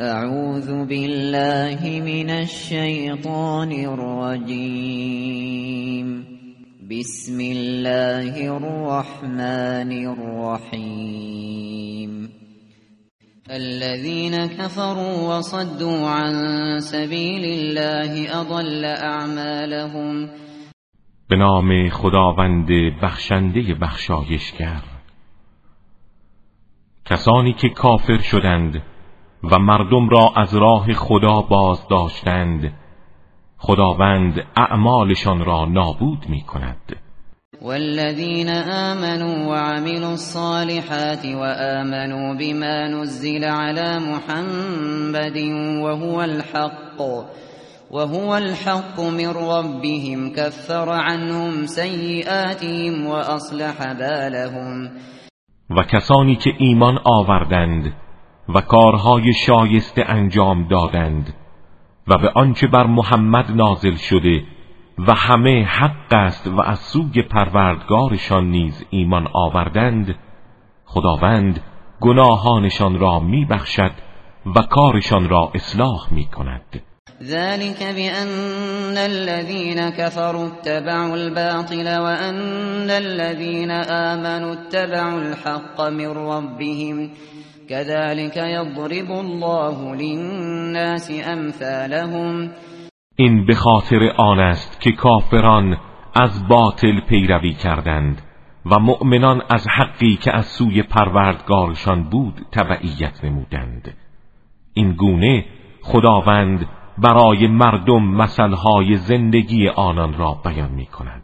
اعوذ بالله من الشیطان الرجیم بسم الله الرحمن الرحیم الذين كفروا وصدوا عن سبيل الله اضل اعمالهم به نام خداوند بخشنده بخشایشگر. کسانی که کافر شدند و مردم را از راه خدا باز داشتند. خداوند اعمالشان را نابود می کند والذين آمنوا وعملوا الصالحات وآمنوا بما نزل على محمد وهو الحق وهو الحق من ربهم كفر عنهم سيئاتهم وأصلح بالهم. و کسانی که ایمان آوردند و کارهای شایسته انجام دادند و به آنچه بر محمد نازل شده و همه حق است و از سوی پروردگارشان نیز ایمان آوردند خداوند گناهانشان را میبخشد و کارشان را اصلاح می کند ذلك بأن الذين كفروا اتبعوا الباطل وأن الذين آمنوا اتبعوا الحق من ربهم كذلك يضرب الله للناس امثالهم این به خاطر آن است که کافران از باطل پیروی کردند و مؤمنان از حقی که از سوی پروردگارشان بود تبعیت نمودند. این گونه خداوند برای مردم مثلهای زندگی آنان را بیان می کند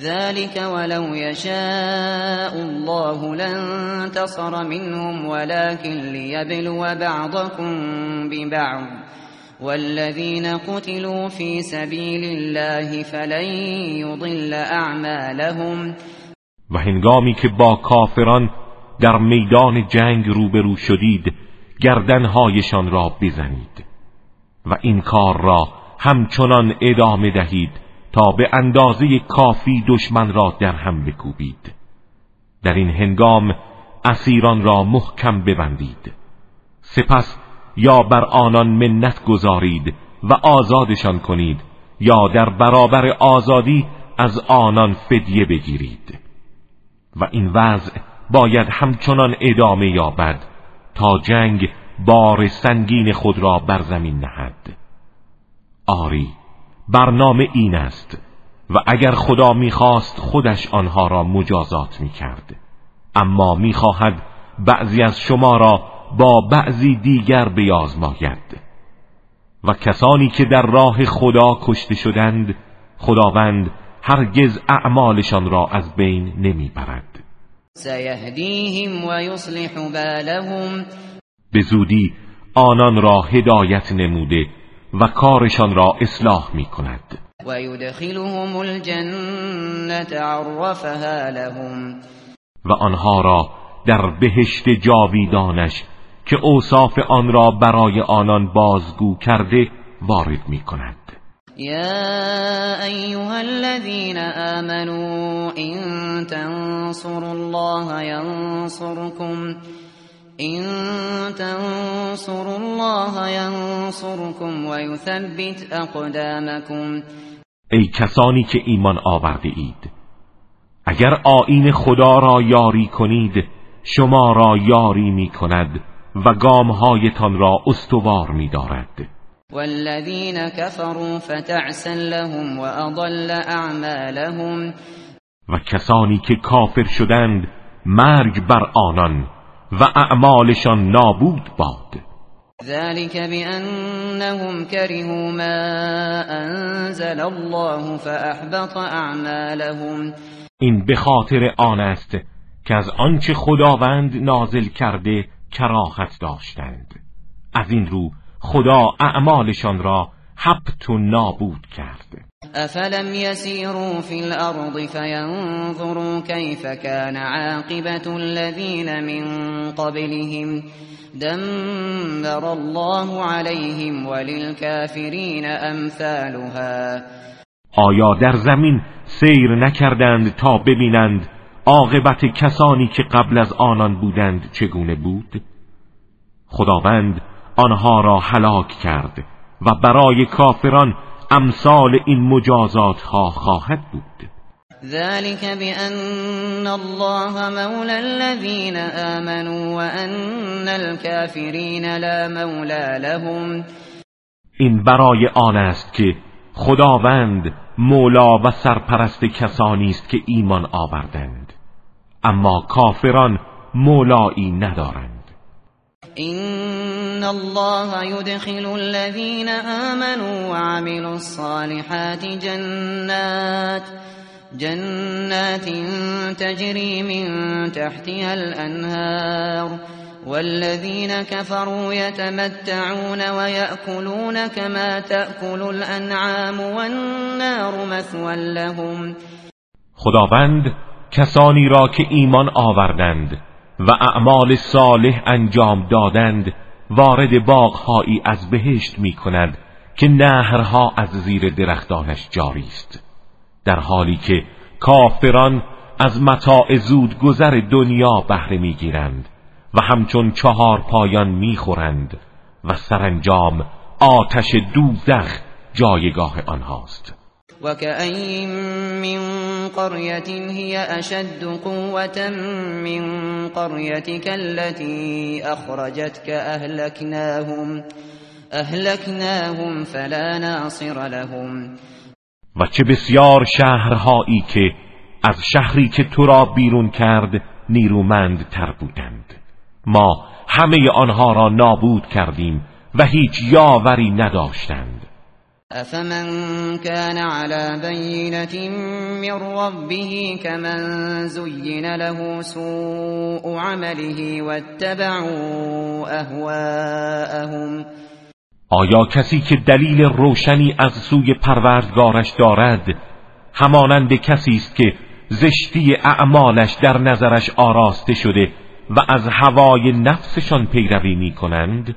ذلك ولو يشاء الله لانتصر منهم ولكن ليبلو بعضكم ببعض والذين قتلوا في سبيل الله فلن يضل اعمالهم و هنگامی که با کافران در میدان جنگ روبرو شدید گردنهایشان را بزنید و این کار را همچنان ادامه دهید. تا به اندازه کافی دشمن را در هم بکوبید. در این هنگام اسیران را محکم ببندید. سپس یا بر آنان منت گذارید و آزادشان کنید یا در برابر آزادی از آنان فدیه بگیرید. و این وضع باید همچنان ادامه یابد تا جنگ بار سنگین خود را بر زمین نهد. آری. برنامه این است و اگر خدا می‌خواست خودش آنها را مجازات می‌کرد. اما می‌خواهد بعضی از شما را با بعضی دیگر بیازماید. و کسانی که در راه خدا کشته شدند خداوند هرگز اعمالشان را از بین نمی‌برد. سیهدیهم و یصلح بالهم به زودی آنان را هدایت نموده و کارشان را اصلاح می کند و یدخلهم الجنت عرفها لهم. و آنها را در بهشت جاویدانش که اوصاف آن را برای آنان بازگو کرده وارد می کند يا أيها الذين آمنوا إن تنصروا الله ينصركم إن تنصروا الله ينصركم ويثبت أقدامكم. ای کسانی که ایمان آورده اید اگر آین خدا را یاری کنید شما را یاری می کند و گامهایتان را استوار می دارد والذین كفروا فتعسا لهم وأضل اعمالهم و کسانی که کافر شدند مرگ بر آنان. و اعمالشان نابود باد. ذلك بأنهم كرهوا ما أنزل الله فأحبط أعمالهم. این به خاطر آن است که از آنچه خداوند نازل کرده کراهت داشتند. از این رو خدا اعمالشان را حبت و نابود کرد. افلم يسيروا في الارض فينظروا كيف كان عاقبة الذين من قبلهم دمر الله عليهم وللكافرين امثالها آیا در زمین سیر نکردند تا ببینند عاقبت کسانی که قبل از آنان بودند چگونه بود؟ خداوند آنها را هلاک کرد و برای کافران امثال این مجازات ها خواهد بود. ذلك بأن الله مولى الذين آمنوا وأن الكافرين لا مولى لهم. این برای آن است که خداوند مولا و سرپرست کسانی است که ایمان آوردند. اما کافران مولایی ندارند. إن الله يدخل الذين آمنوا وعملوا الصالحات جنات جنات تجري من تحتها الأنهار والذين كفروا يتمتعون ويأكلون كما تأكل الأنعام والنار مثوى لهم خداوند کسانی را که ایمان آوردند. و اعمال صالح انجام دادند وارد باغهایی از بهشت می کند که نهرها از زیر درختانش جاری است. در حالی که کافران از متاع زود گذر دنیا بهره می‌گیرند و همچون چهار پایان می‌خورند و سرانجام آتش دوزخ جایگاه آنهاست. وكأين من قرية هي أشد قوة من قريتك التي أخرجتك أهلكناهم أهلكناهم فلا ناصر لهم و چه بسیار شهرهایی که از شهری که تو را بیرون کرد نیرومند تر بودند. ما همه آنها را نابود کردیم و هیچ یاوری نداشتند. افمن كان على بينة من ربه كمن زين له سوء عمله واتبعوا اهواءهم آیا کسی که دلیل روشنی از سوی پروردگارش دارد همانند کسی است که زشتی اعمالش در نظرش آراسته شده و از هوای نفسشان پیروی می کنند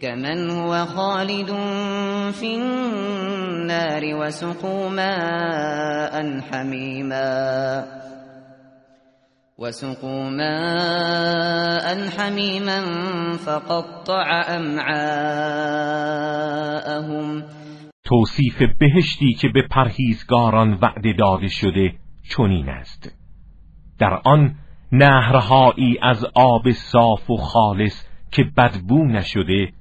كمن هو خالد في النار وسقوا ماء حميما وسقوا ماء حمیما فقطع امعاءهم توصیف بهشتی که به پرهیزگاران وعده داده شده چنین است. در آن نهرهایی از آب صاف و خالص که بدبو نشده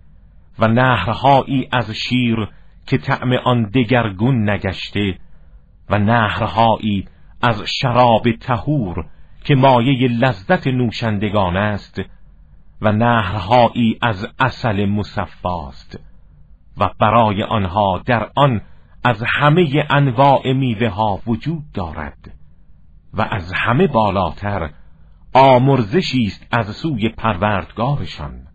و نهرهایی از شیر که طعم آن دگرگون نگشته و نهرهایی از شراب تهور که مایه لذت نوشندگان است و نهرهایی از اصل مصفاست و برای آنها در آن از همه انواع میوه ها وجود دارد و از همه بالاتر آمرزشی است از سوی پروردگارشان.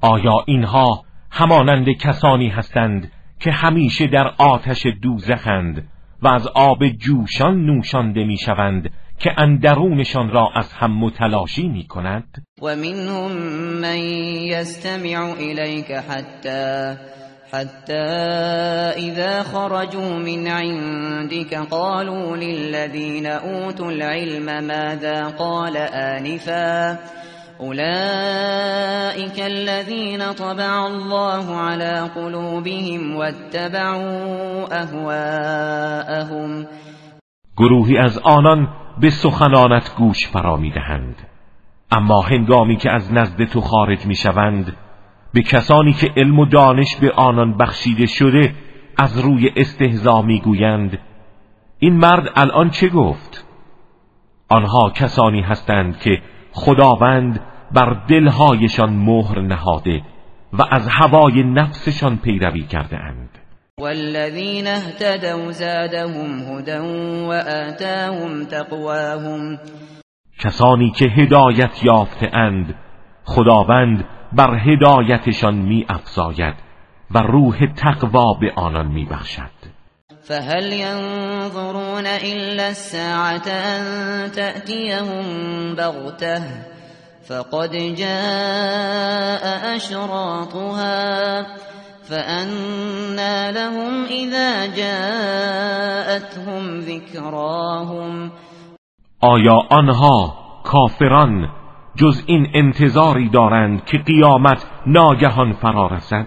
آیا اینها همانند کسانی هستند که همیشه در آتش دوزخند و از آب جوشان نوشانده می‌شوند که اندرونشان را از هم متلاشی می کند و منهم من یستمع الیک حتی حتى إذا خرجوا من عندك قالوا للذين أوتوا العلم ماذا قال آنفا اولئك الذين طبع الله على قلوبهم واتبعوا اهواءهم گروهی از آنان به سخنانت گوش فرا می‌دهند. اما هنگامی که از نزد تو خارج می‌شوند به کسانی که علم و دانش به آنان بخشیده شده از روی استهزا می‌گویند این مرد الان چه گفت؟ آنها کسانی هستند که خداوند بر دلهایشان مهر نهاده و از هوای نفسشان پیروی کرده اند. والذین اهتدوا زادهم هدى وآتاهم تقواهم. کسانی که هدایت یافته اند خداوند بر هدایتشان می افزاید و روح تقوا به آنان می بخشد فهل ينظرون إلا الساعة أن تأتيهم بغته فقد جاء أشراطها فأنا لهم إذا جاءتهم ذكراهم. آیا آنها کافران جز این انتظاری دارند که قیامت ناگهان فرا رسد؟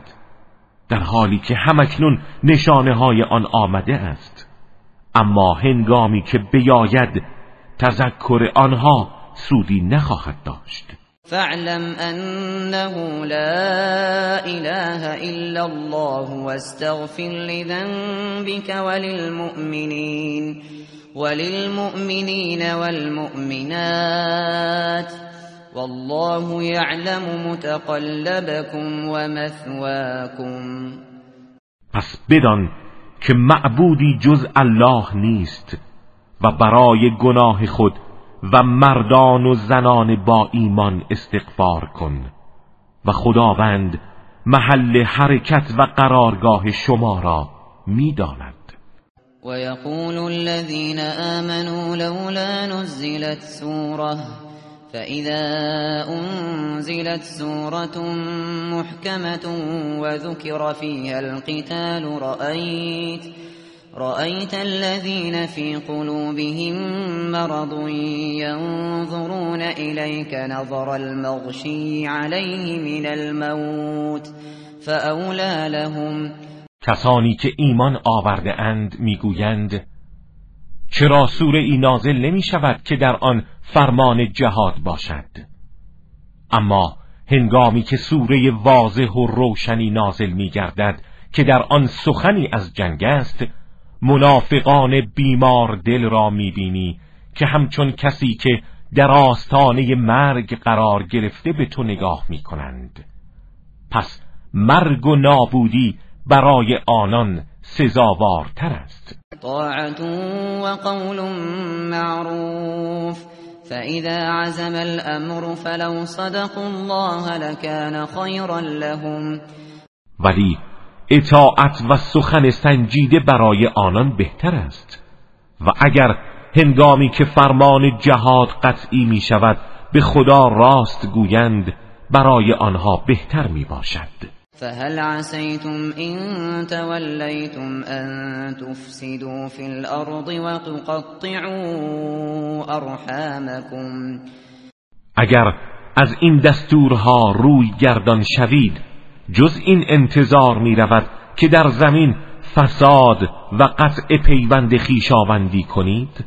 در حالی که همکنون نشانه های آن آمده است. اما هنگامی که بیاید تذکر آنها سودی نخواهد داشت. فاعلم انه لا اله الا الله واستغفر لذنبك وللمؤمنين وللمؤمنين والمؤمنات والله يعلم متقلبكم ومثواكم. پس بدان که معبودی جز الله نیست و برای گناه خود و مردان و زنان با ایمان استغفار کن و خداوند محل حرکت و قرارگاه شما را می‌داند. و یقول الذين آمنوا لولا نزلت سوره فإذا أنزلت سورة محكمة وذكر فيها القتال رأيت رأيت الذين في قلوبهم مرض ينظرون إليك نظر المغشي عليه من الموت فأولى لهم. کسانی که ایمان آورده اند می‌گویند چرا سوره ای نازل نمی شود که در آن فرمان جهاد باشد؟ اما هنگامی که سوره واضح و روشنی نازل می گردد که در آن سخنی از جنگ است منافقان بیمار دل را می‌بینی که همچون کسی که در آستانه مرگ قرار گرفته به تو نگاه می‌کنند. پس مرگ و نابودی برای آنان سزاوارتر است. طاعت و قول معروف. فإذا عزم الامر فلو صدقوا الله لكان خيرا لهم. ولی اطاعت و سخن سنجیده برای آنان بهتر است. و اگر هنگامی که فرمان جهاد قطعی می شود به خدا راست گویند برای آنها بهتر می باشد فهل عسیتم إن تولیتم أن تفسدوا في الأرض وتقطعوا أرحامكم اگر از این دستورها روی گردان شوید جز این انتظار می رود که در زمین فساد و قطع پیوند خیشاوندی کنید؟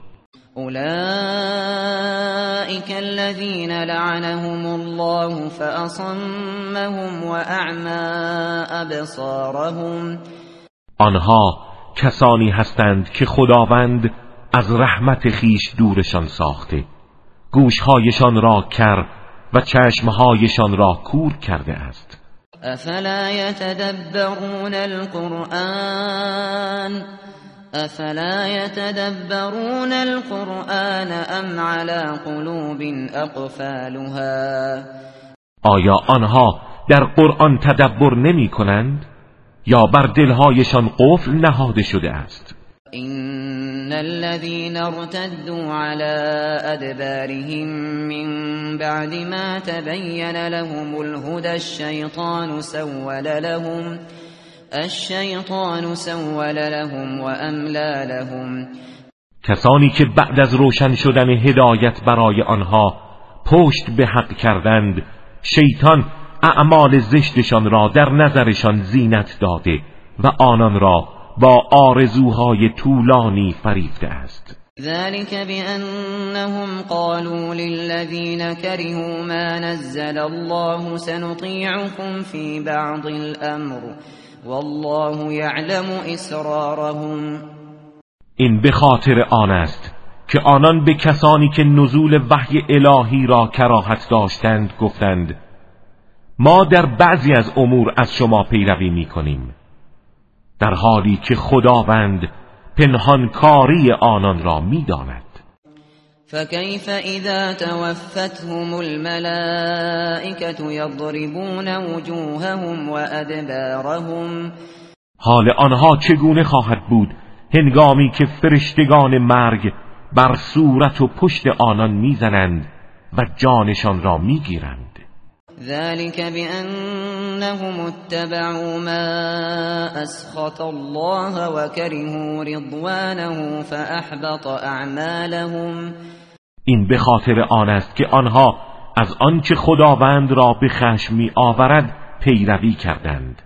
اولئك الذين لعنهم الله فأصمهم وأعمى أبصارهم آنها کسانی هستند که خداوند از رحمت خیش دورشان ساخته. گوشهایشان را کر و چشمهایشان را کور کرده است. افلا يتدبرون القرآن؟ افلا يتدبرون القرآن ام على قلوب اقفالها آیا آنها در قرآن تدبر نمی کنند؟ یا بر دلهایشان قفل نهاده شده است؟ ان الذين ارتدوا على ادبارهم من بعد ما تبين لهم الهدى الشيطان سول لهم الشیطان سول لهم و املا لهم کسانی که بعد از روشن شدن هدایت برای آنها پشت به حق کردند شیطان اعمال زشتشان را در نظرشان زینت داده و آنان را با آرزوهای طولانی فریفته است. ذلك بأنهم قالوا للذين كرهوا ما نزل الله سنطيعكم في بعض الأمر والله يعلم اسرارهم این به خاطر آن است که آنان به کسانی که نزول وحی الهی را کراهت داشتند گفتند ما در بعضی از امور از شما پیروی می کنیم در حالی که خداوند پنهانکاری آنان را می‌داند. فكيف اذا توفتهم الملائكه يضربون وجوههم وادبارهم حال آنها چگونه خواهد بود؟ هنگامی که فرشتگان مرگ بر صورت و پشت آنان می‌زنند و جانشان را می‌گیرند. ذلك بأنهم اتبعوا ما أسخط الله وكرهوا رضوانه فأحبط أعمالهم. این به خاطر آن است که آنها از آنچه خداوند را به خشم می آورد پیروی کردند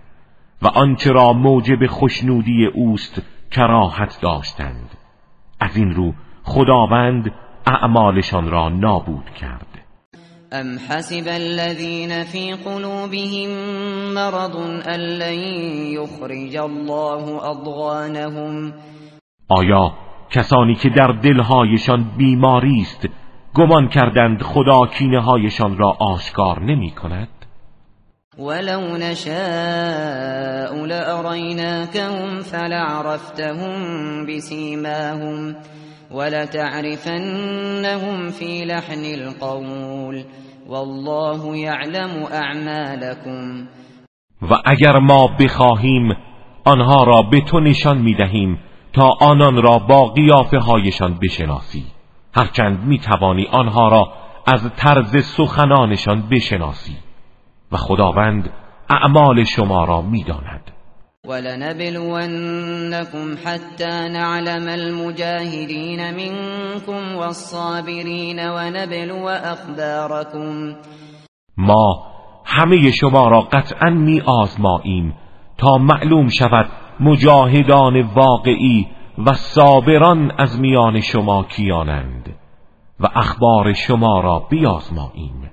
و آنچه را موجب خوشنودی اوست کراهت داشتند. از این رو خداوند اعمالشان را نابود کرد. ام حسب الذين في قلوبهم مرض ان لن يخرج الله اضغانهم آیا کسانی که در دلهایشان بیماری است گمان کردند خدا کینه هایشان را آشکار نمی کند ولو نشاء لأريناكهم فلعرفتهم بسيماهم ولتعرفنهم في لحن القول والله يعلم اعمالكم و اگر ما بخواهیم آنها را به تو نشان می دهیم تا آنان را با قیافه هایشان بشناسی. هرچند می توانی آنها را از طرز سخنانشان بشناسی. و خداوند اعمال شما را می داند ولنبلونكم حتى نعلم المجاهدين منكم والصابرين ونبلو اخباركم ما همه شما را قطعا می آزماییم تا معلوم شود مجاهدان واقعی و صابران از میان شما کیانند و اخبار شما را بیازماییم.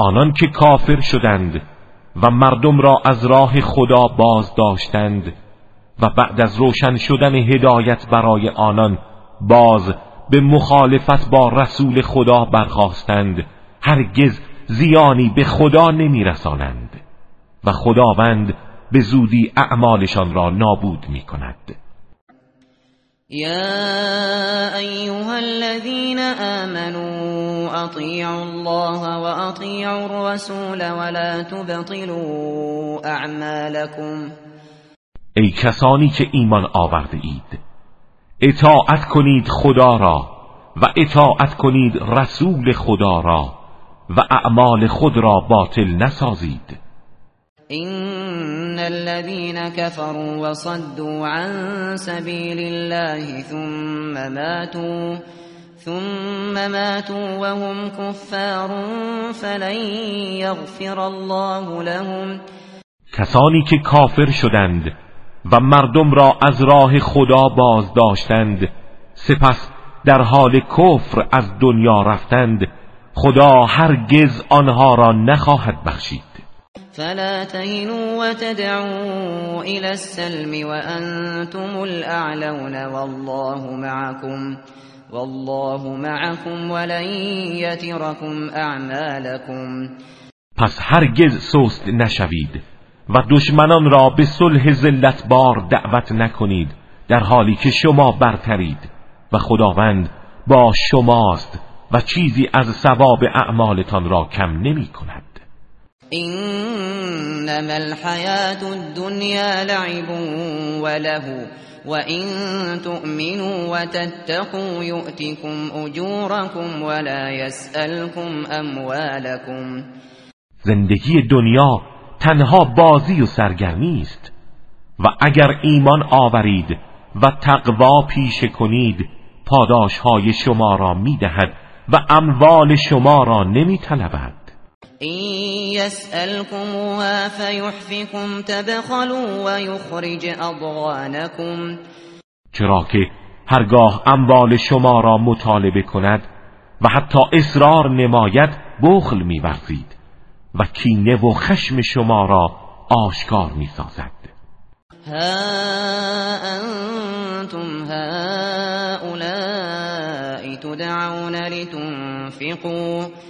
آنان که کافر شدند و مردم را از راه خدا باز داشتند و بعد از روشن شدن هدایت برای آنان باز به مخالفت با رسول خدا برخواستند هرگز زیانی به خدا نمیرسانند و خداوند به زودی اعمالشان را نابود می کند يا ايها الذين آمنوا اطيعوا الله واطيعوا الرسول ولا تبطلوا اعمالكم ای کسانی که ایمان آورده اید اطاعت کنید خدا را و اطاعت کنید رسول خدا را و اعمال خود را باطل نسازید. ان الذين كفروا وصدوا عن سبيل الله ثم ماتوا ثم ماتوا وهم كفار فلن يغفر الله لهم. کسانی که کافر شدند و مردم را از راه خدا باز داشتند سپس در حال کفر از دنیا رفتند خدا هرگز آنها را نخواهد بخشید. فلا تهنوا وتدعوا الى السلم وانتم الاعلون والله معكم والله معكم ولن يتركم اعمالكم پس هرگز سست نشوید و دشمنان را به صلح ذلت بار دعوت نکنید در حالی که شما برترید و خداوند با شماست و چیزی از ثواب اعمالتان را کم نمی کند. انما الحیات الدنیا لعب وله وإن تؤمنوا وتتقوا يؤتكم أجوركم ولا يسألكم اموالكم زندگی دنیا تنها بازی و سرگرمی است. و اگر ایمان آورید و تقوا پیشه کنید پاداش های شما را می‌دهد و اموال شما را نمی طلبد این یسألكموها فیحفکم تبخلوا و یخرج اضغانکم چرا که هرگاه اموال شما را مطالبه کند و حتی اصرار نماید بخل میورزید و کینه و خشم شما را آشکار می‌سازد. ها انتم هؤلاء تدعون لتنفقوا.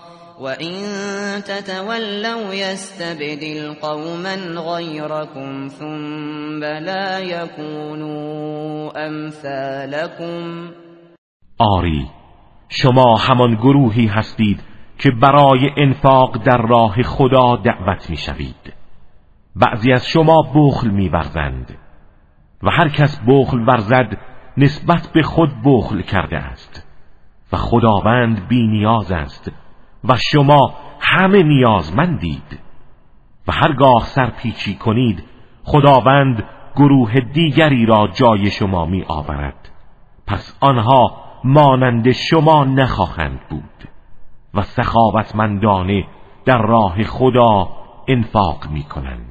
وَإِن تَتَوَلَّوْا يَسْتَبْدِلْ قَوْمًا غَيْرَكُمْ ثُمَّ لَا يَكُونُوا أَمْثَالَكُمْ آری شما همان گروهی هستید که برای انفاق در راه خدا دعوت می‌شوید. بعضی از شما بخل میورزند و هر کس بخل ورزد نسبت به خود بخل کرده است و خداوند بی نیاز است و شما همه نیازمندید و هرگاه سرپیچی کنید خداوند گروه دیگری را جای شما می آورد پس آنها مانند شما نخواهند بود و سخاوتمندانه در راه خدا انفاق می کنند